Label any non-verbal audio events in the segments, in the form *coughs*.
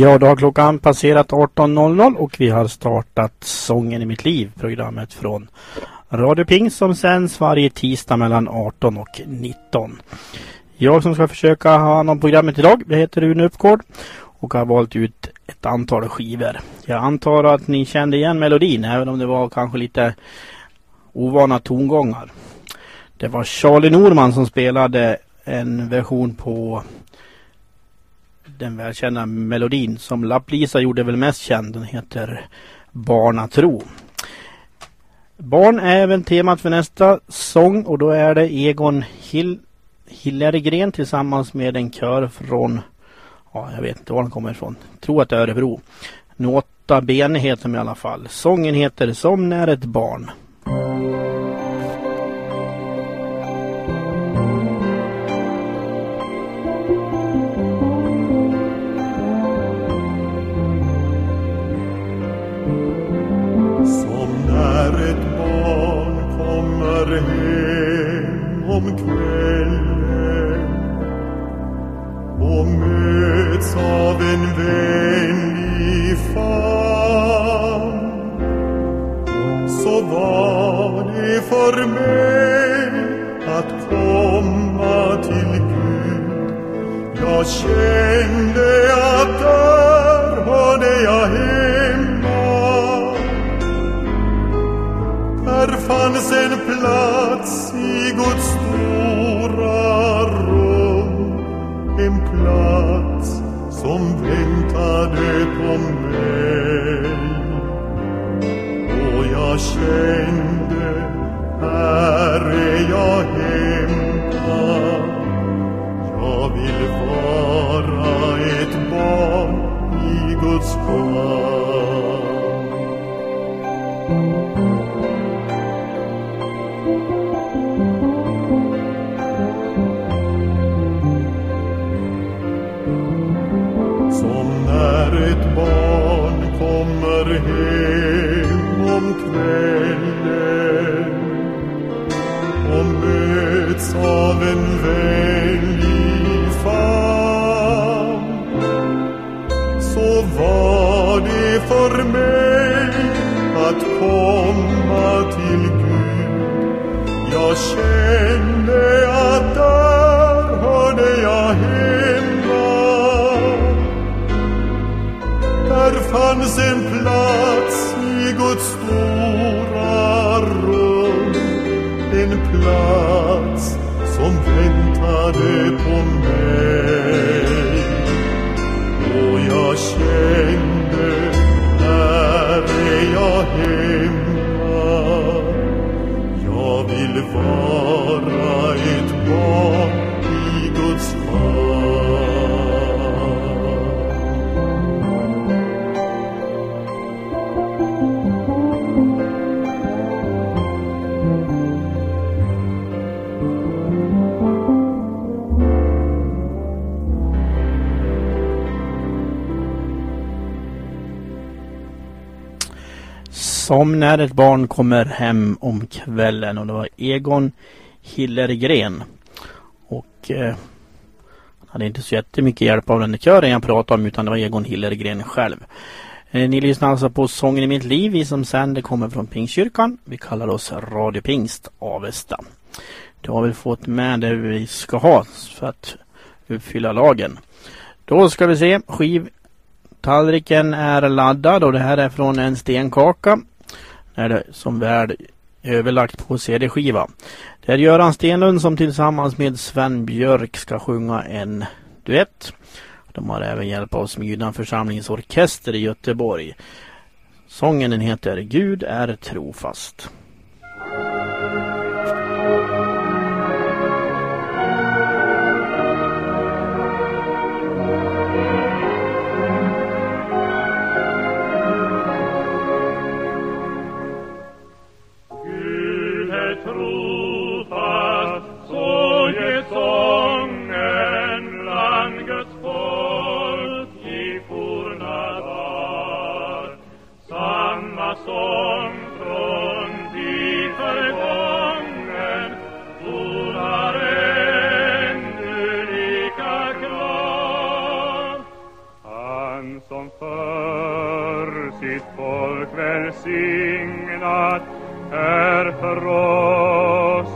Ja, då har klockan passerat 18.00 och vi har startat Sången i mitt liv, programmet från Radio Ping som sänds varje tisdag mellan 18 och 19. Jag som ska försöka ha hand om programmet idag, det heter Rune Uppgård och har valt ut ett antal skivor. Jag antar att ni kände igen melodin även om det var kanske lite ovana tongångar. Det var Charlie Norman som spelade en version på den välkända melodin som Lapplisa gjorde väl mest känd. Den heter Barnatro. Barn är även temat för nästa sång och då är det Egon Hill Hillergren tillsammans med en kör från, ja jag vet inte var den kommer ifrån, jag tror att det är Örebro. Nåta Bene heter de i alla fall. Sången heter Som när ett barn. Möts av en vänlig famn så var det för mig att komma till Gud. Jag kände att där hörde jag hemma. Där fanns en plats i Guds stora rum. En plats som väntade på mig. Och jag kände här är jag hemma jag vill vara ett barn i Guds famn möts av en vänlig famn så var det för mig att komma till Gud. Jag kände att där hörde jag hemma där fanns en Som när ett barn kommer hem om kvällen och det var Egon Hillergren. Och eh, han hade inte så jättemycket hjälp av den kören jag pratade om utan det var Egon Hillergren själv. Eh, ni lyssnar alltså på Sången i mitt liv. Vi som sänder kommer från Pingstkyrkan. Vi kallar oss Radio Pingst Avesta. Då har vi fått med det vi ska ha för att uppfylla lagen. Då ska vi se. Skiv Tallriken är laddad och det här är från en stenkaka. Är det som värd överlagt på CD-skiva. Det är Göran Stenlund som tillsammans med Sven Björk ska sjunga en duett. De har även hjälp av Smydan församlingsorkester i Göteborg. Sången den heter Gud är trofast. Välsignad är för oss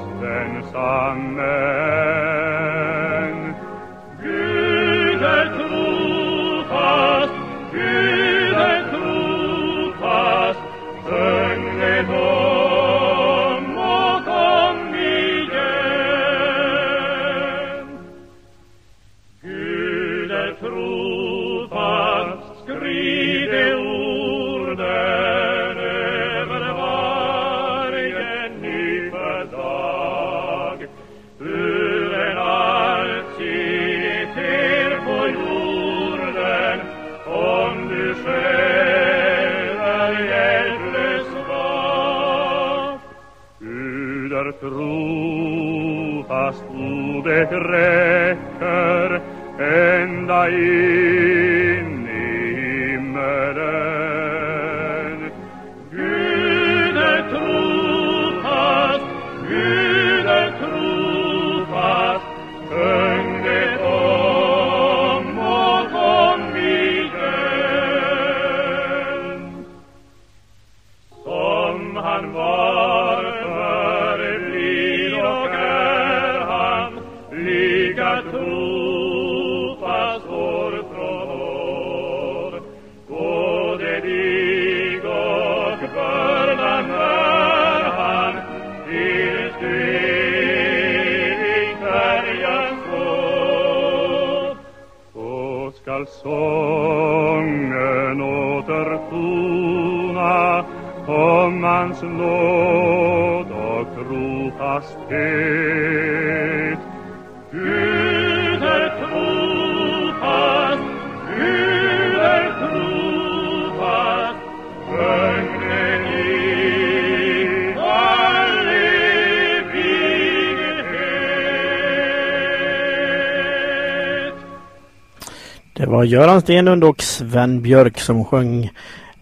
Göran Stenlund och Sven Björk som sjöng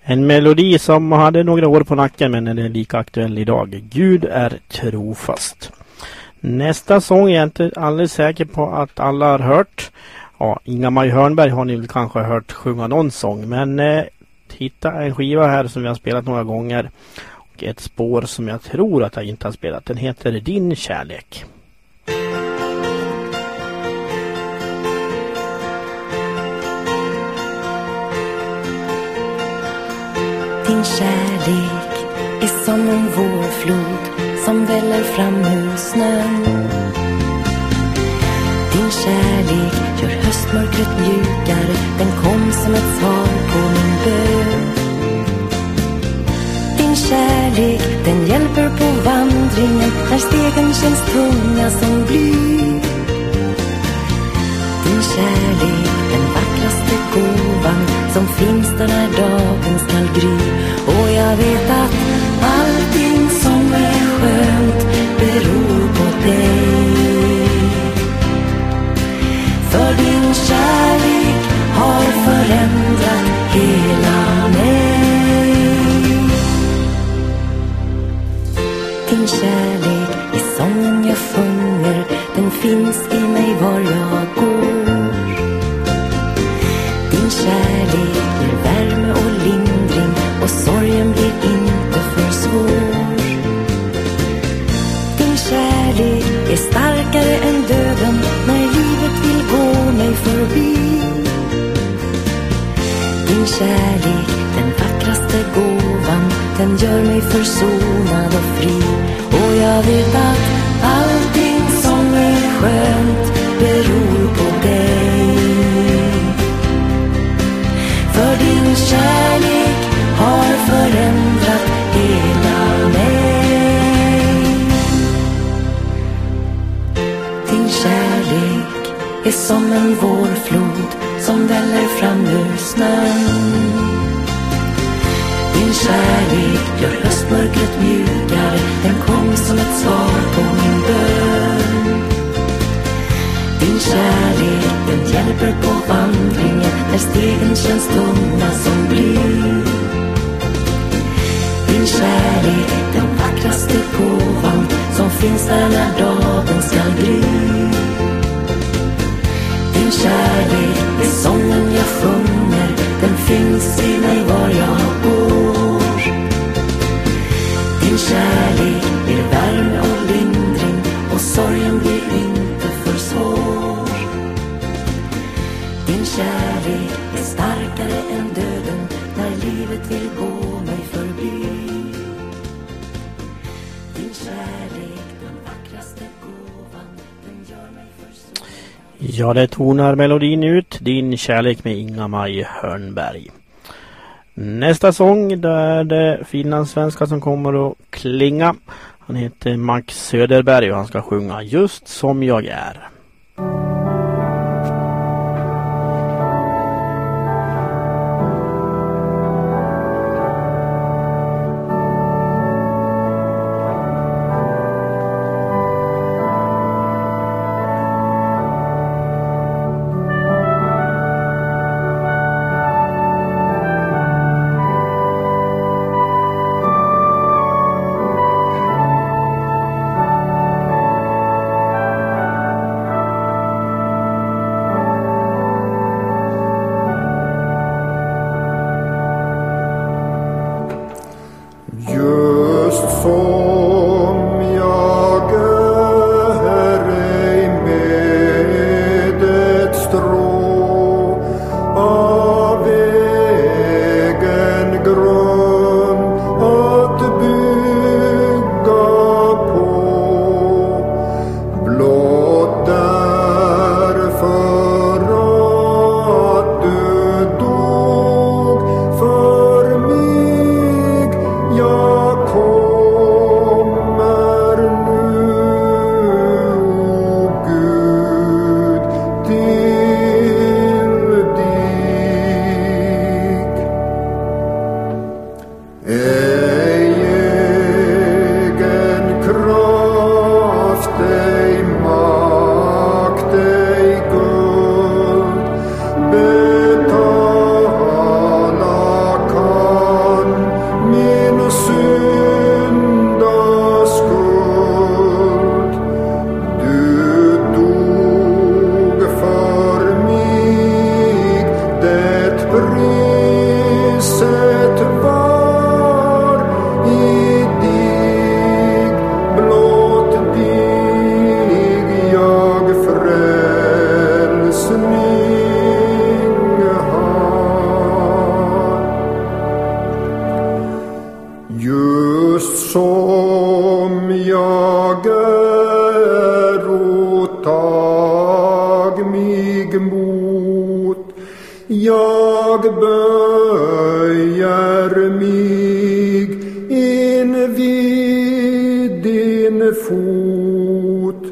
en melodi som hade några år på nacken men den är lika aktuell idag. Gud är trofast. Nästa sång är jag inte alldeles säker på att alla har hört. Ja, Inga-Maj Hörnberg har ni väl kanske hört sjunga någon sång men eh, hitta en skiva här som vi har spelat några gånger. Och ett spår som jag tror att jag inte har spelat. Den heter Din kärlek. Din kärlek är som en vårflod som väller fram ur snön. Din kärlek gör höstmörkret mjukare. Den kom som ett svar på min bön. Din kärlek, den hjälper på vandringen när stegen känns tunga som bly. Din kärlek, den vackraste gåvan som finns där när dagen skall gry. Och jag vet att allting som är skönt beror på dig. För din kärlek har förändrat hela mig. Din kärlek är sången jag sjunger, den finns i mig var jag kärlek, den vackraste gåvan, den gör mig försonad och fri. Och jag vet att allting som är skönt beror på dig. För din kärlek har förändrat hela mig. Din kärlek är som en vårflod som väller fram ur snön. Din kärlek gör höstmörkret mjukare. Den kom som ett svar på min bön. Din kärlek, den hjälper på vandringen när stegen känns tunga som bly. Din kärlek, den vackraste gåvan som finns där när dagen skall gry min kärlek. Det är sången jag sjunger. Den finns i mig var jag bor. Din kärlek ger värme och lindring Och sorgen blir inte för svår. Din kärlek är starkare än döden När livet vill gå. Ja, det tonar melodin ut. Din kärlek med Inga-Maj Hörnberg. Nästa sång, då är det finlandssvenska som kommer att klinga. Han heter Max Söderberg och han ska sjunga Just som jag är. Mot. Jag böjer mig invid din fot.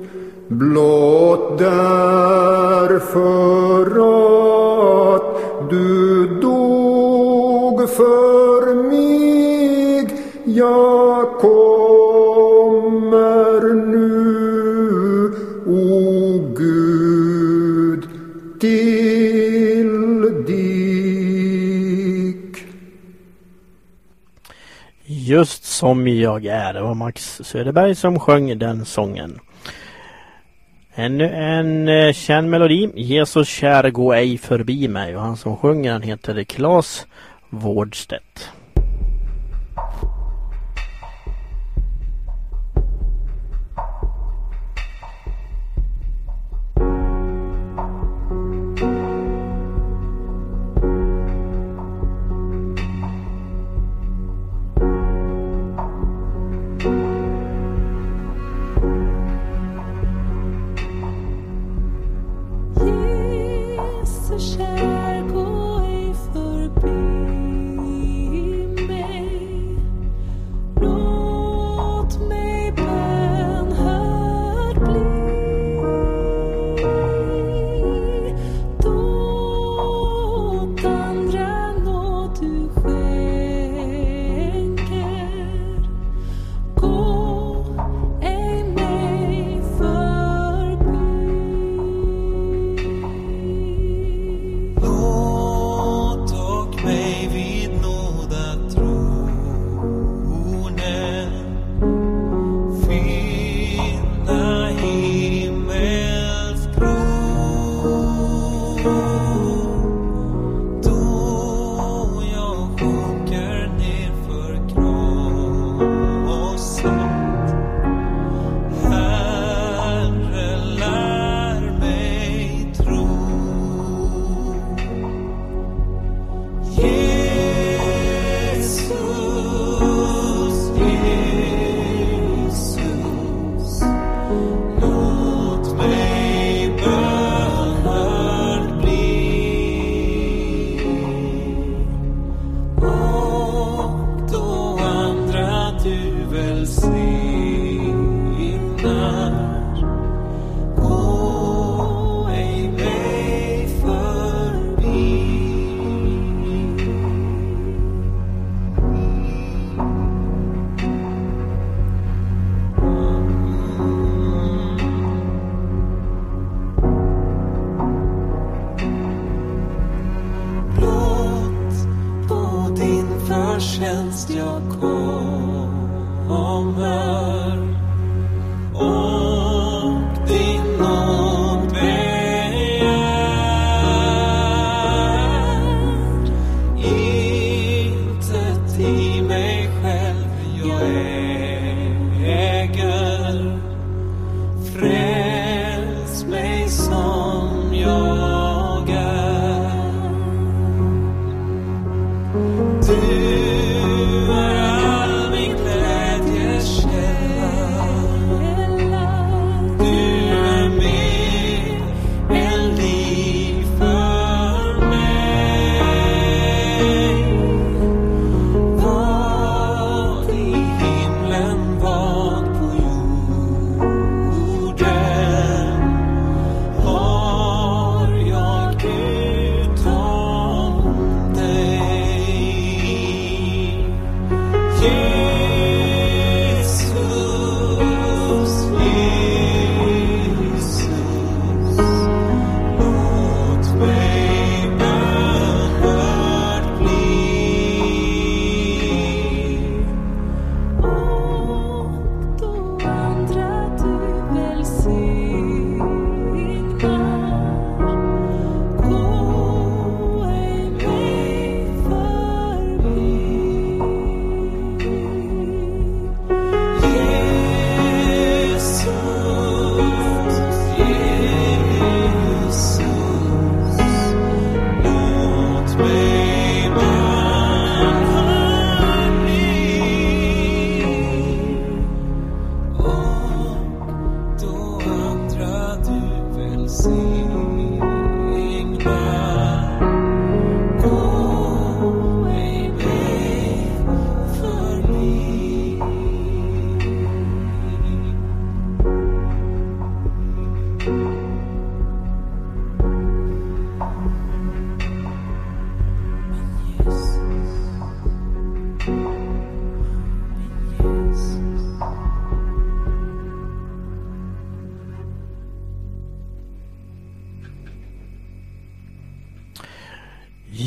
Blott därför att du dog för mig. Jag Just som jag är. Det var Max Söderberg som sjöng den sången. Ännu en eh, känd melodi. Jesus kär gå ej förbi mig. Och han som sjunger han heter Claes Vårdstedt.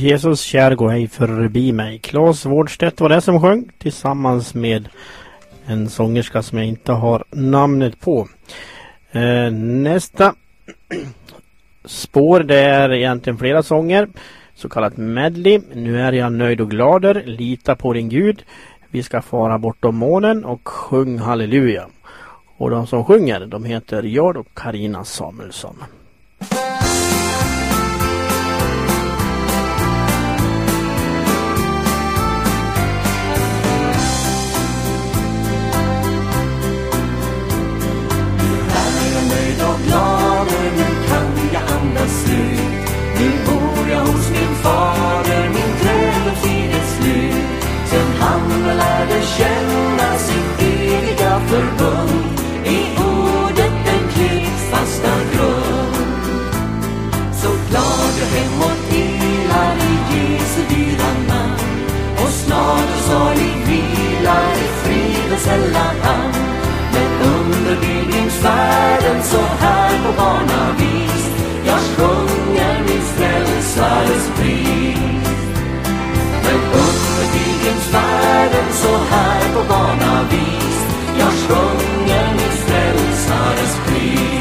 Jesus kär gå ej förbi mig. Claes Wårdstedt var det som sjöng tillsammans med en sångerska som jag inte har namnet på. Eh, nästa spår det är egentligen flera sånger. Så kallat medley. Nu är jag nöjd och glader. Lita på din Gud. Vi ska fara bortom månen och sjung halleluja. Och de som sjunger de heter jag och Karina Samuelsson. Jag andas. Nu bor jag hos min fader, min prövotid är slut. Sen han lärde känna sitt eviga förbund i ordet den klippfasta grund. Så glad jag hemåt ilar i Jesu dyra namn och snart och salig vilar i fridens hälla hamn. Men under bildningsfärden så här på barnavis frälsares pris. Men under bildningsfärden så här på barnavis jag sjunger min frälsares pris.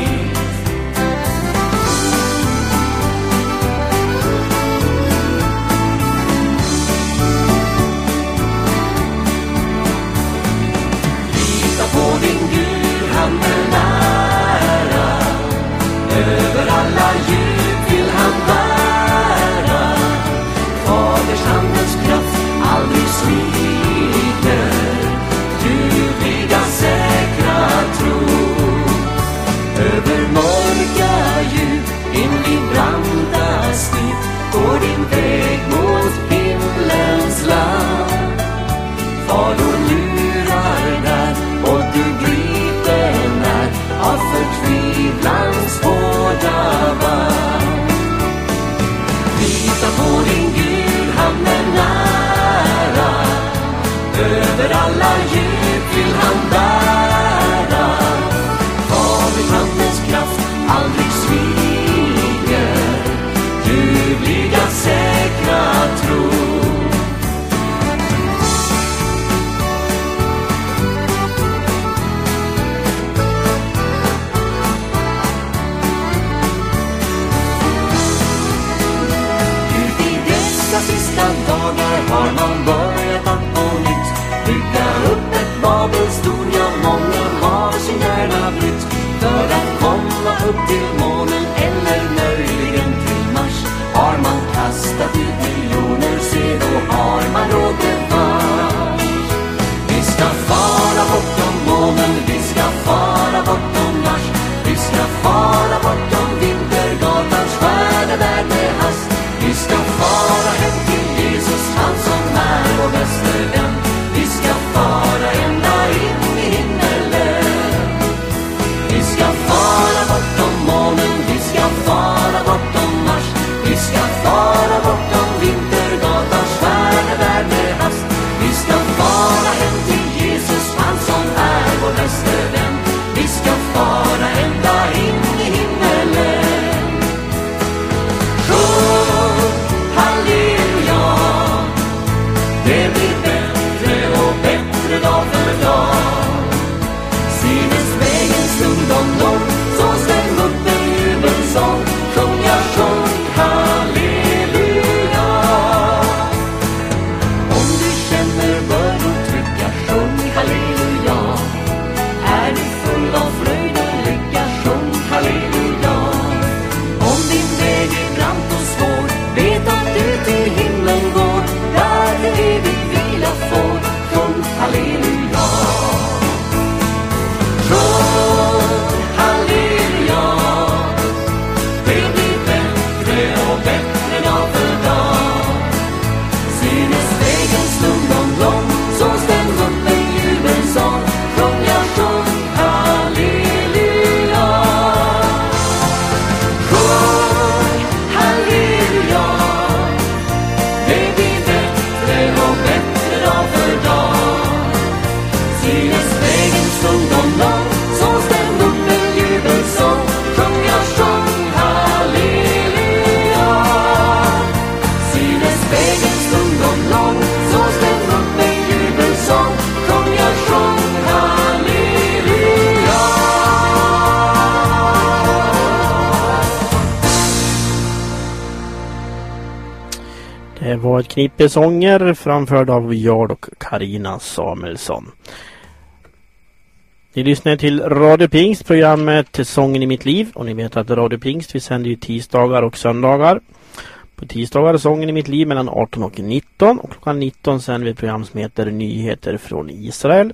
Knipesånger framförd knippe sånger av Jard och Karina Samuelsson. Ni lyssnar till Radio Pingst, programmet Sången i mitt liv. Och ni vet att Radio Pingst, vi sänder ju tisdagar och söndagar. På tisdagar är Sången i mitt liv mellan 18 och 19. Och klockan 19 sänder vi ett program som heter Nyheter från Israel.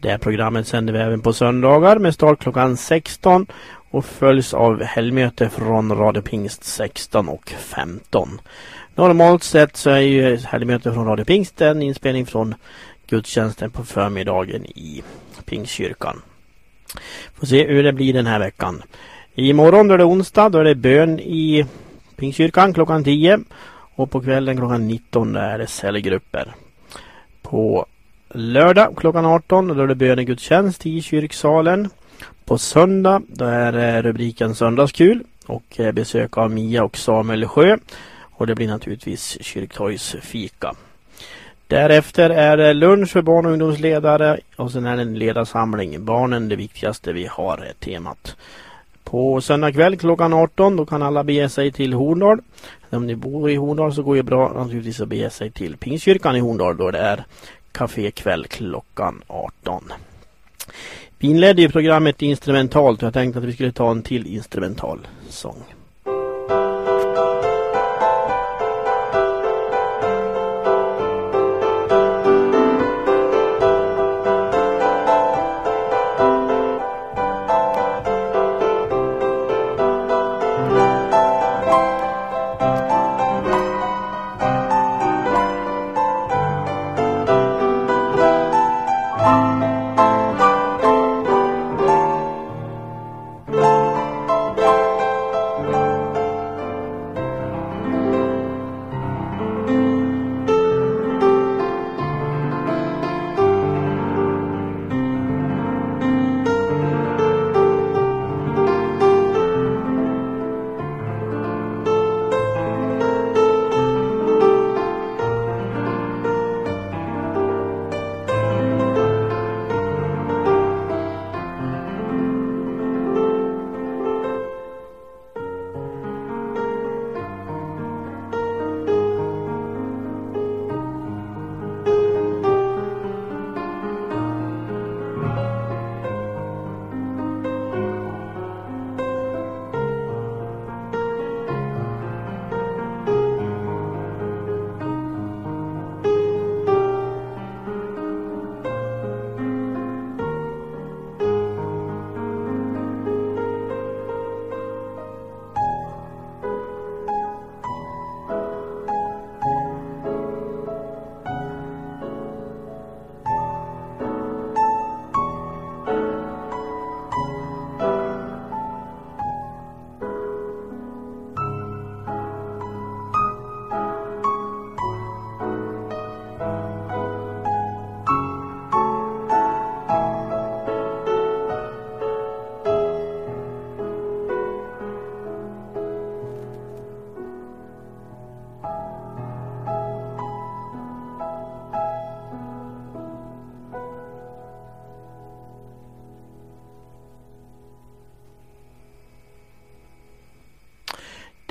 Det här programmet sänder vi även på söndagar med start klockan 16 och följs av helgmöte från Radio Pingst 16 och 15. Normalt sett så är ju helgmöte från Radio Pingst en inspelning från gudstjänsten på förmiddagen i Pingstkyrkan. Får se hur det blir den här veckan. Imorgon då är det onsdag, då är det bön i Pingstkyrkan klockan 10 och på kvällen klockan 19 är det cellgrupper. På lördag klockan 18 då är det bönegudstjänst i kyrksalen. På söndag då är det rubriken Söndagskul och eh, besök av Mia och Samuel Sjö. Och det blir naturligtvis kyrktorgsfika. Därefter är det lunch för barn och ungdomsledare och sen är det en ledarsamling. Barnen det viktigaste vi har är temat. På söndag kväll klockan 18 då kan alla bege sig till Horndal. Om ni bor i Horndal så går det bra naturligtvis att bege sig till Pingstkyrkan i Horndal då det är kafékväll klockan 18. Vi inledde ju programmet instrumentalt och jag tänkte att vi skulle ta en till instrumental sång.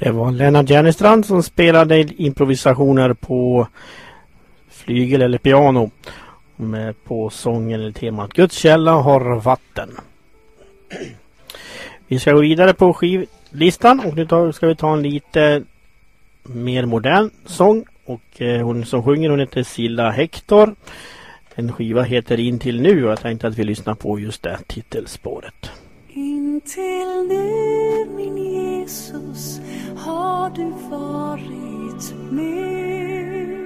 Det var Lennart Järnestrand som spelade improvisationer på flygel eller piano med på sången eller temat Guds källa har vatten. Vi ska gå vidare på skivlistan och nu ska vi ta en lite mer modern sång och eh, hon som sjunger hon heter Silla Hector. En skiva heter In till nu och jag tänkte att vi lyssnar på just det titelspåret. In till nu min Jesus har du varit med?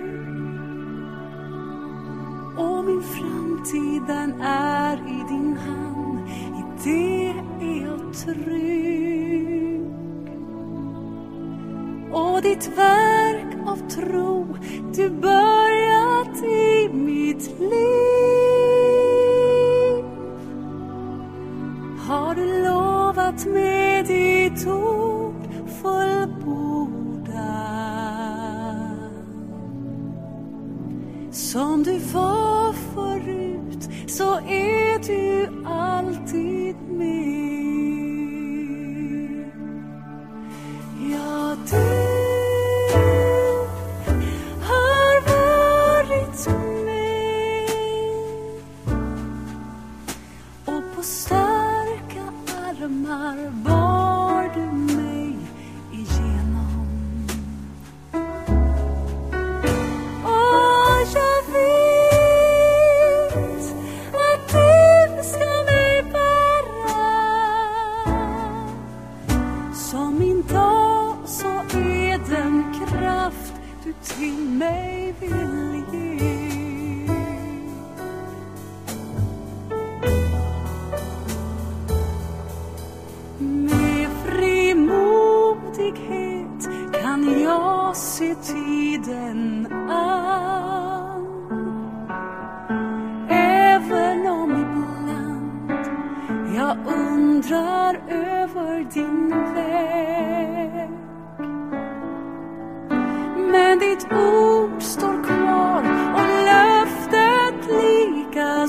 Och min framtid den är i din hand. I det är jag trygg. Och ditt verk av tro du börjat i mitt liv. Har du lovat med ditt ord fullborda som du var förut så är du alltid med. Ja, du har varit med armar bar du mig igenom. Och jag vet att du ska mig bära som min dag så är den kraft du till mig vill tiden an. Även om ibland jag undrar över din väg. Men ditt ord står kvar och löftet lika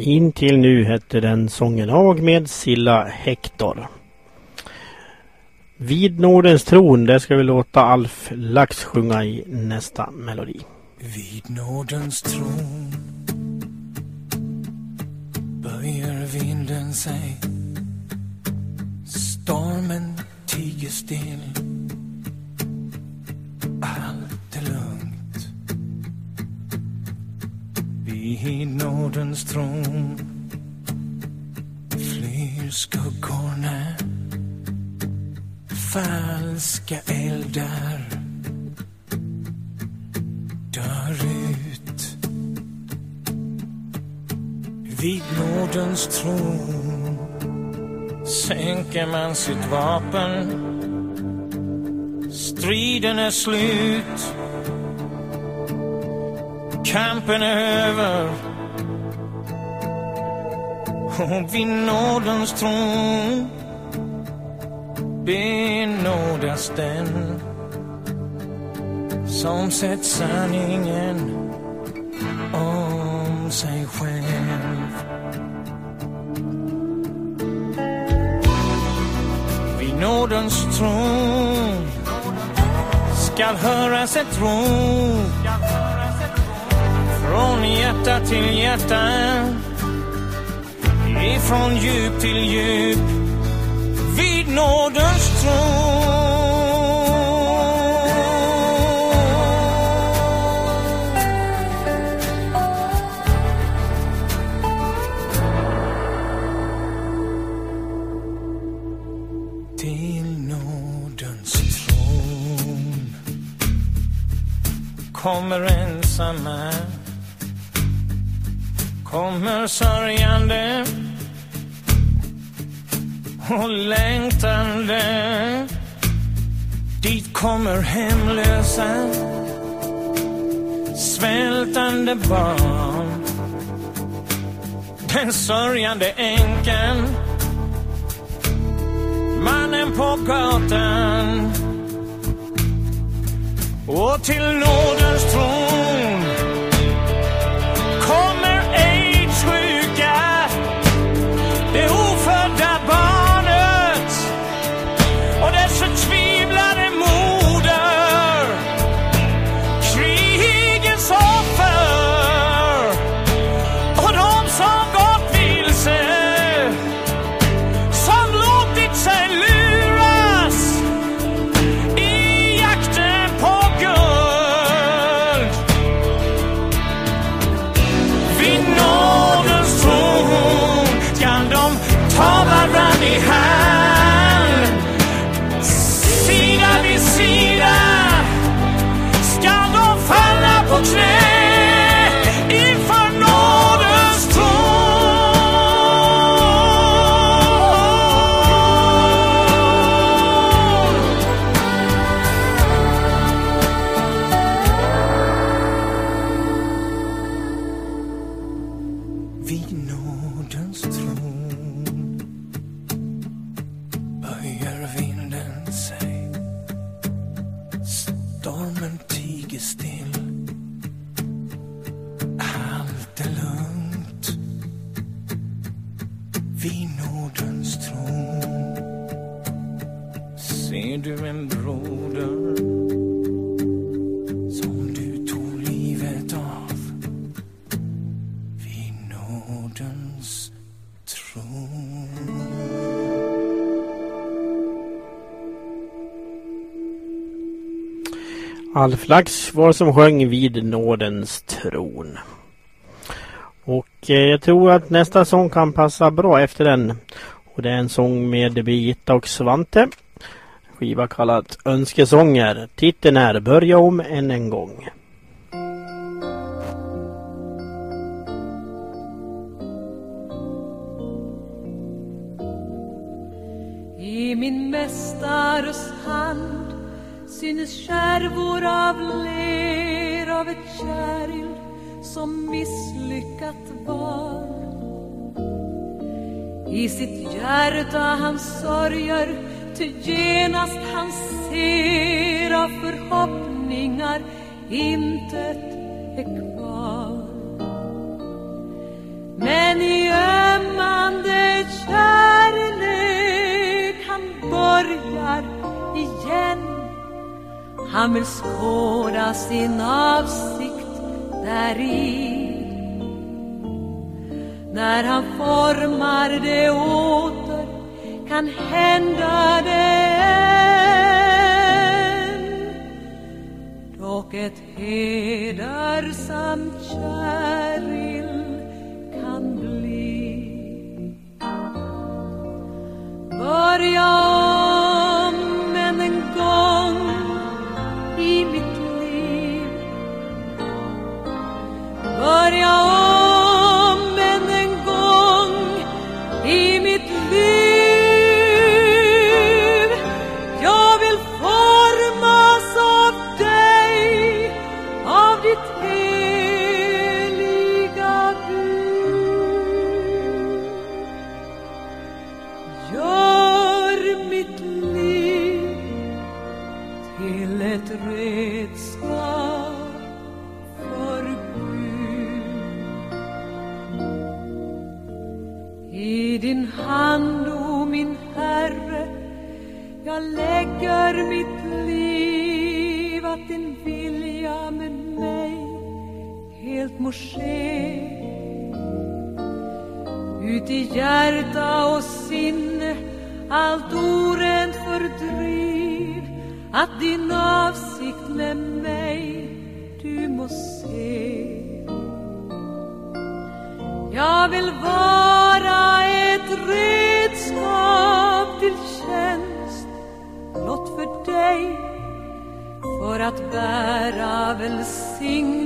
In till nu hette den sången Ag med Silla Hector. Vid Nordens tron, det ska vi låta Alf Lax sjunga i nästa melodi. Vid Nordens tron böjer vinden sig Stormen tiger still Vid nådens tron flyr skuggorna Falska eldar dör ut vid nådens tron sänker man sitt vapen. Striden är slut. Kampen är över. Och vid nådens tron benådas den som sett sanningen om sig själv. Vid nådens tron skall höras ett rop från hjärta till hjärta. Ifrån djup till djup. Vid nådens tron. Till nådens tron. Kommer ensamma kommer sörjande och längtande. Dit kommer hemlösa svältande barn. Den sörjande änkan mannen på gatan. Och till nådens tron Vid nådens tron Alf Lax var som sjöng vid nådens tron. Och eh, jag tror att nästa sång kan passa bra efter den. Och det är en sång med Birgitta och Svante. Skiva kallad Önskesånger. Titeln är Börja om än en gång. I min mästares hand synes skärvor av ler av ett käril som misslyckat var. I sitt hjärta han sörjer, ty genast han ser av förhoppningar intet är kvar. Men i ömmande kärlek han börjar igen han vill skåda sin avsikt däri. När han formar det åter kan hända det. Än Dock ett hedersamt kärlek ske ut i hjärta och sinne allt orent fördriv att din avsikt med mig du må se. Jag vill vara ett redskap till tjänst blott för dig för att bära välsignelse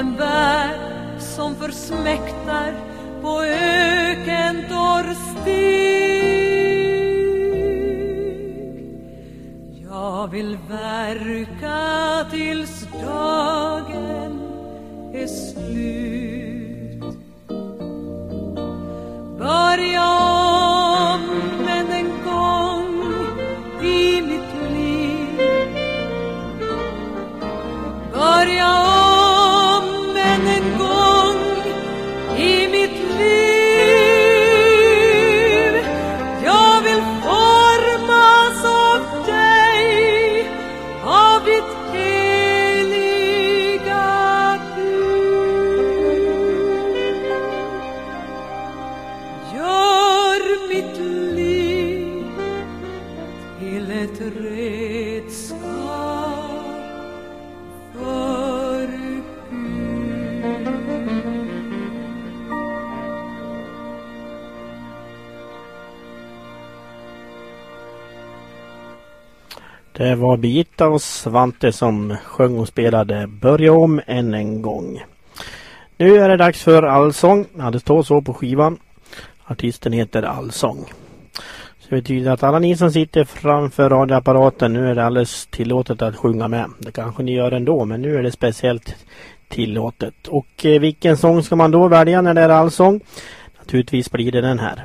en värld som försmäktar på ökentorr stig. Jag vill verka tills dagen är slut. Börja Det var Birgitta och Svante som sjöng och spelade Börja om än en gång. Nu är det dags för Allsång. Ja, det står så på skivan. Artisten heter Allsång. Så det betyder att alla ni som sitter framför radioapparaten, nu är det alldeles tillåtet att sjunga med. Det kanske ni gör ändå, men nu är det speciellt tillåtet. Och eh, vilken sång ska man då välja när det är allsång? Naturligtvis blir det den här.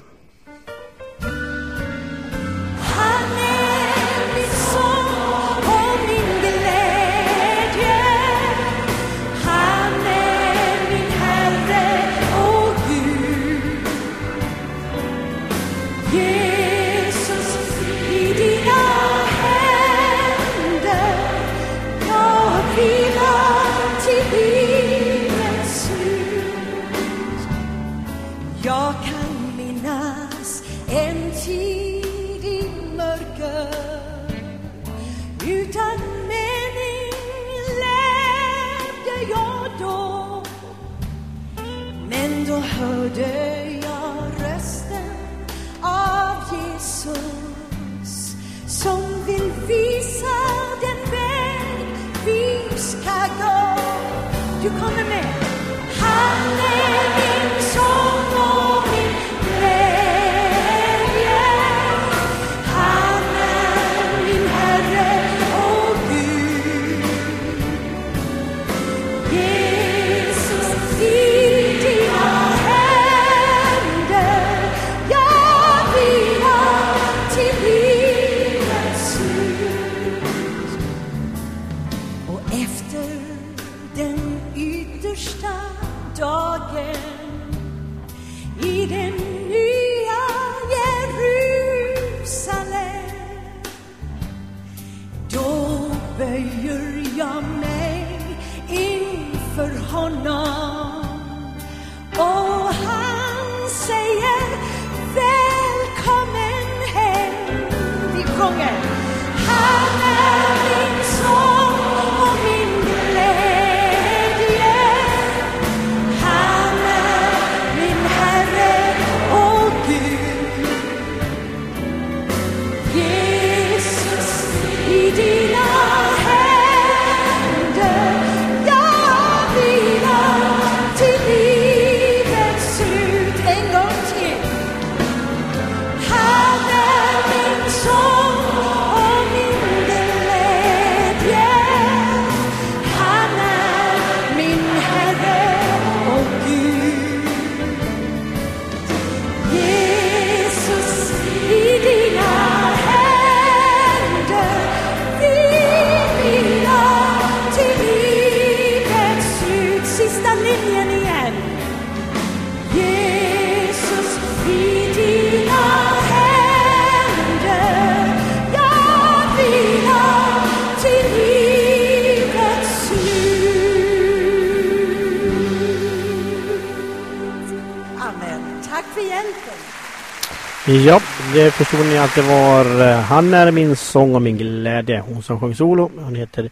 Ja, det förstod ni att det var eh, Han är min sång och min glädje. Hon som sjöng solo. Hon heter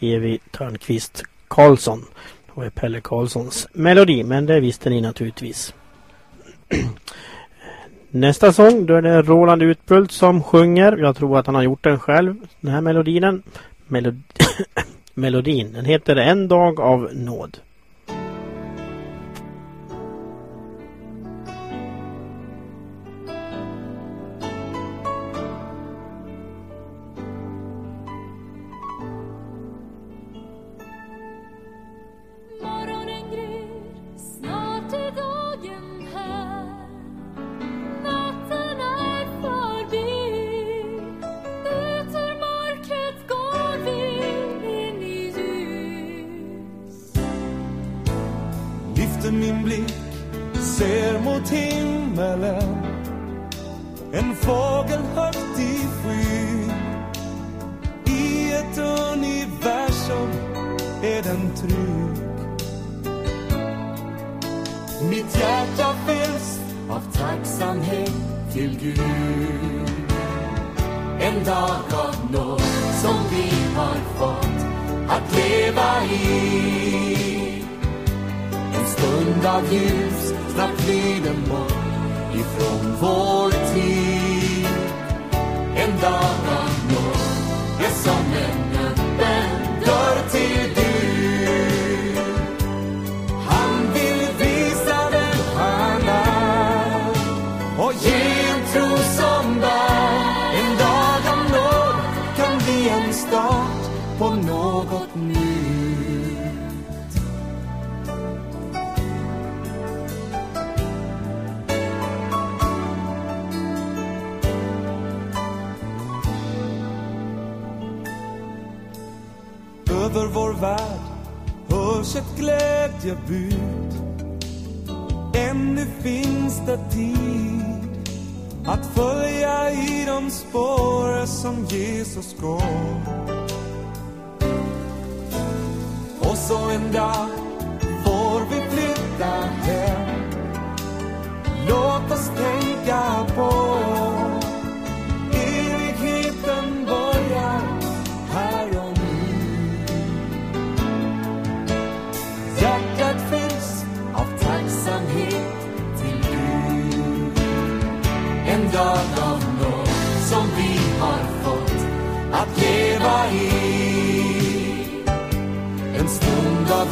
Evi Törnqvist Karlsson. Det var Pelle Karlssons melodi, men det visste ni naturligtvis. *clears throat* Nästa sång, då är det Roland Utbult som sjunger. Jag tror att han har gjort den själv, den här melodinen. Melod *coughs* melodin, den heter En dag av nåd. Intryck Mitt hjärta fylls av tacksamhet till Gud. En dag av nåd som vi har fått att leva i. En stund av ljus, snabbt flyr bort ifrån vår tid. En dag av korset ett glädjebud. Ännu finns det tid att följa i de spår som Jesus går. Och så en dag får vi flytta hem. Låt oss tänka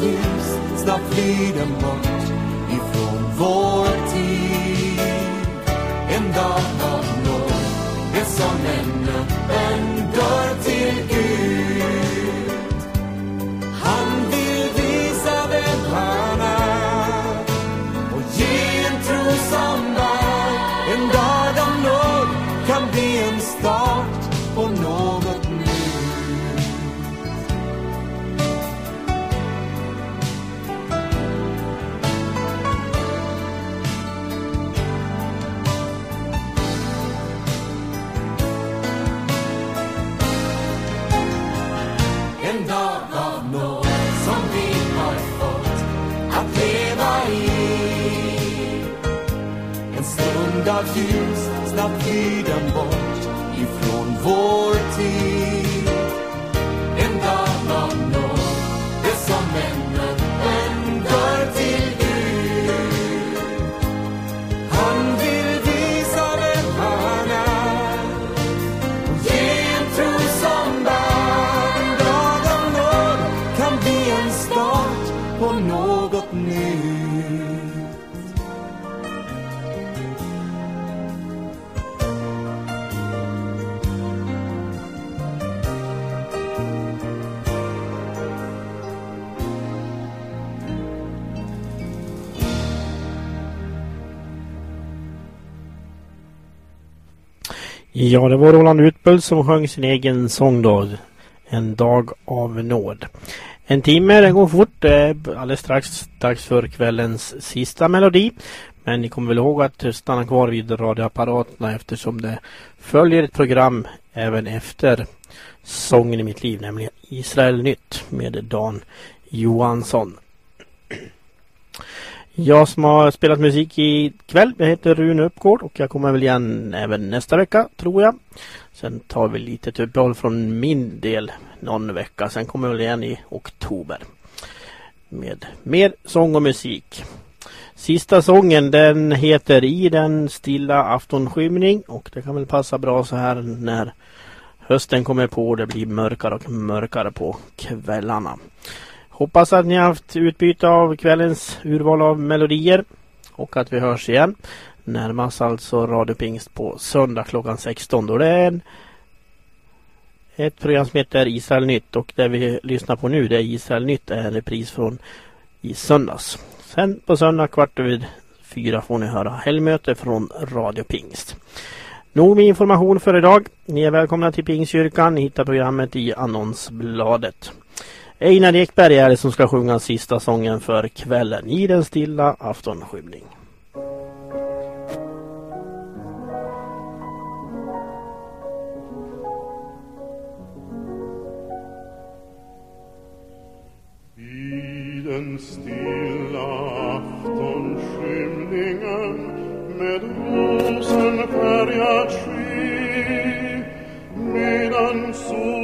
ljus, snabbt flyr den bort ifrån vår Ja, det var Roland Utbult som sjöng sin egen sång då. En dag av nåd. En timme, den går fort. Det är alldeles strax dags för kvällens sista melodi. Men ni kommer väl ihåg att stanna kvar vid radioapparaterna eftersom det följer ett program även efter Sången i mitt liv, nämligen Israel Nytt med Dan Johansson. Jag som har spelat musik ikväll, jag heter Rune Uppgård och jag kommer väl igen även nästa vecka, tror jag. Sen tar vi lite uppehåll från min del någon vecka. Sen kommer jag väl igen i oktober. Med mer sång och musik. Sista sången den heter I den stilla aftonskymning och det kan väl passa bra så här när hösten kommer på och det blir mörkare och mörkare på kvällarna. Hoppas att ni har haft utbyte av kvällens urval av melodier och att vi hörs igen. Närmast alltså Radio Pingst på söndag klockan 16 då det är en, ett program som heter Israel Nytt och det vi lyssnar på nu det är Israel Nytt är en repris från i söndags. Sen på söndag kvart över fyra får ni höra helgmöte från Radio Pingst. Nog med information för idag. Ni är välkomna till Pingstkyrkan. Ni hittar programmet i annonsbladet. Einar Ekberg är det som ska sjunga sista sången för kvällen i den stilla aftonskymning. I den stilla aftonskymningen med rosenfärgad sky medan solen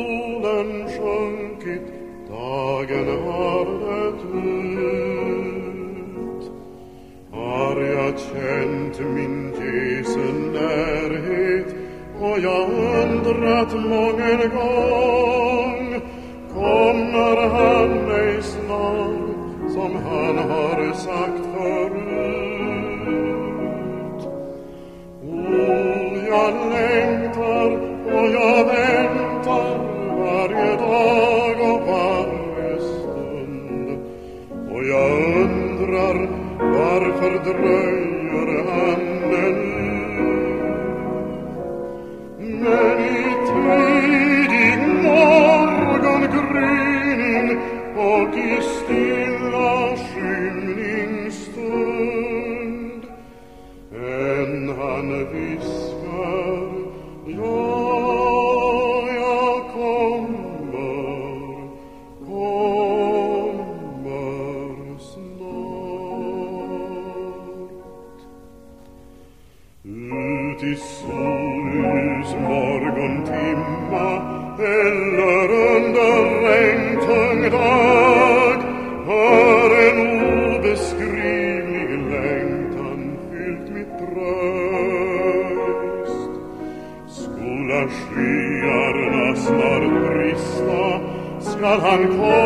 jag längtar och jag väntar për drejër hamë skall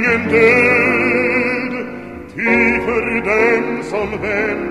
singen död, tiefer dem som vän